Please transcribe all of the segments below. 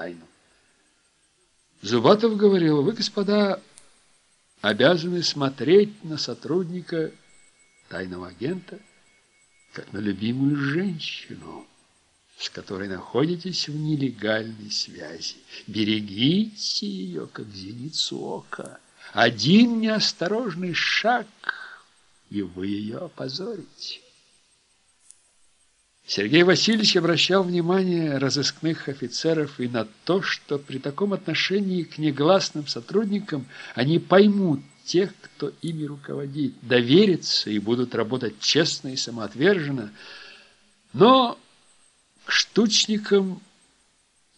тайну. Зубатов говорил, вы, господа, обязаны смотреть на сотрудника тайного агента, как на любимую женщину, с которой находитесь в нелегальной связи. Берегите ее, как зеницу ока. Один неосторожный шаг, и вы ее опозорите. Сергей Васильевич обращал внимание разыскных офицеров и на то, что при таком отношении к негласным сотрудникам они поймут тех, кто ими руководит, доверятся и будут работать честно и самоотверженно. Но к штучникам,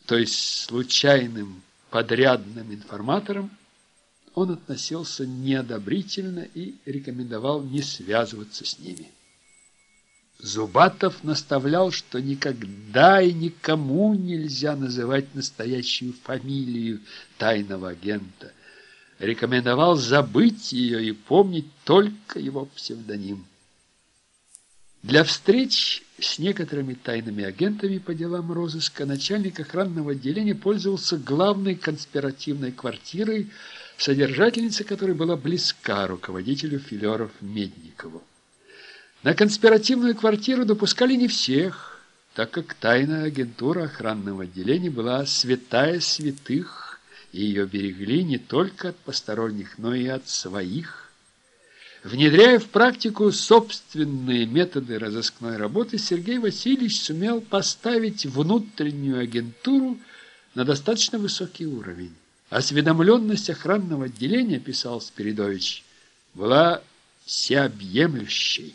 то есть случайным подрядным информаторам, он относился неодобрительно и рекомендовал не связываться с ними. Зубатов наставлял, что никогда и никому нельзя называть настоящую фамилию тайного агента. Рекомендовал забыть ее и помнить только его псевдоним. Для встреч с некоторыми тайными агентами по делам розыска начальник охранного отделения пользовался главной конспиративной квартирой, содержательница которой была близка руководителю филеров Медникову. На конспиративную квартиру допускали не всех, так как тайная агентура охранного отделения была святая святых, и ее берегли не только от посторонних, но и от своих. Внедряя в практику собственные методы разыскной работы, Сергей Васильевич сумел поставить внутреннюю агентуру на достаточно высокий уровень. Осведомленность охранного отделения, писал Спиридович, была всеобъемлющей.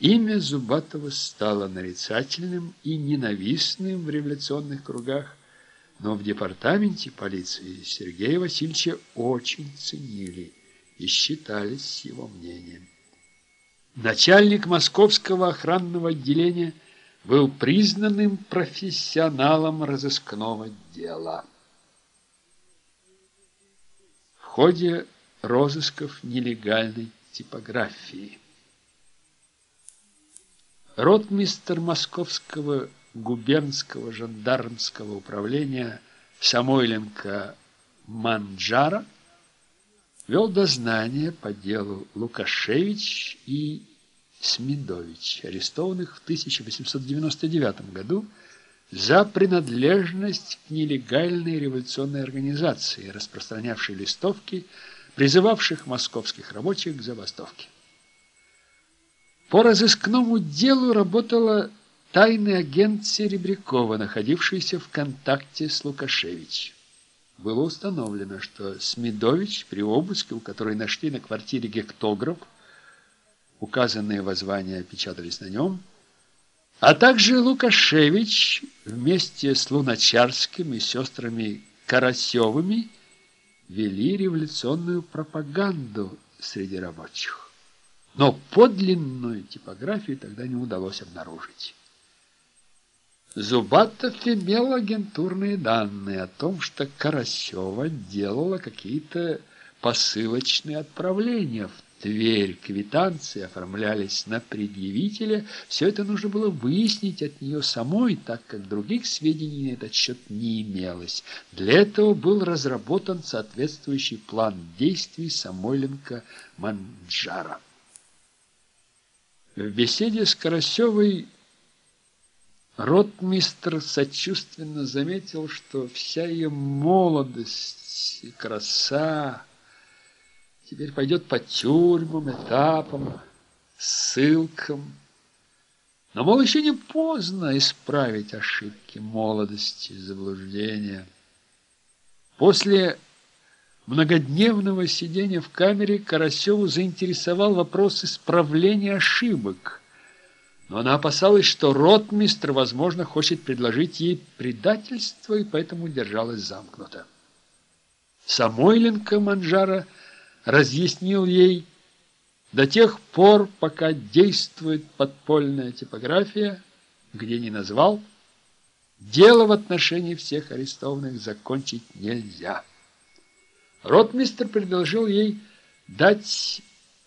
Имя Зубатова стало нарицательным и ненавистным в революционных кругах, но в департаменте полиции Сергея Васильевича очень ценили и считались его мнением. Начальник московского охранного отделения был признанным профессионалом разыскного дела. В ходе розысков нелегальной типографии Ротмистр Московского губернского жандармского управления Самойленко Манджара вел дознание по делу Лукашевич и Смедович, арестованных в 1899 году за принадлежность к нелегальной революционной организации, распространявшей листовки, призывавших московских рабочих к забастовке. По разыскному делу работала тайный агент Серебрякова, находившийся в контакте с Лукашевич. Было установлено, что Смедович при обыске, у которой нашли на квартире гектограф, указанные воззвания печатались на нем, а также Лукашевич вместе с Луначарским и сестрами Карасевыми вели революционную пропаганду среди рабочих но подлинную типографию тогда не удалось обнаружить. Зубатов имел агентурные данные о том, что Карасева делала какие-то посылочные отправления в Тверь, квитанции оформлялись на предъявителя. Все это нужно было выяснить от нее самой, так как других сведений на этот счет не имелось. Для этого был разработан соответствующий план действий Самойленко-Манджара. В беседе с Карасевой ротмистр сочувственно заметил, что вся ее молодость и краса теперь пойдет по тюрьмам, этапам, ссылкам. Но, мол, еще не поздно исправить ошибки молодости, заблуждения. После многодневного сидения в камере Карасеву заинтересовал вопрос исправления ошибок. Но она опасалась, что ротмистр, возможно, хочет предложить ей предательство, и поэтому держалась замкнуто. Самойленко Манжара разъяснил ей, до тех пор, пока действует подпольная типография, где не назвал, дело в отношении всех арестованных закончить нельзя. Ротмистр предложил ей дать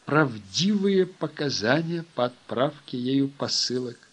правдивые показания по отправке ею посылок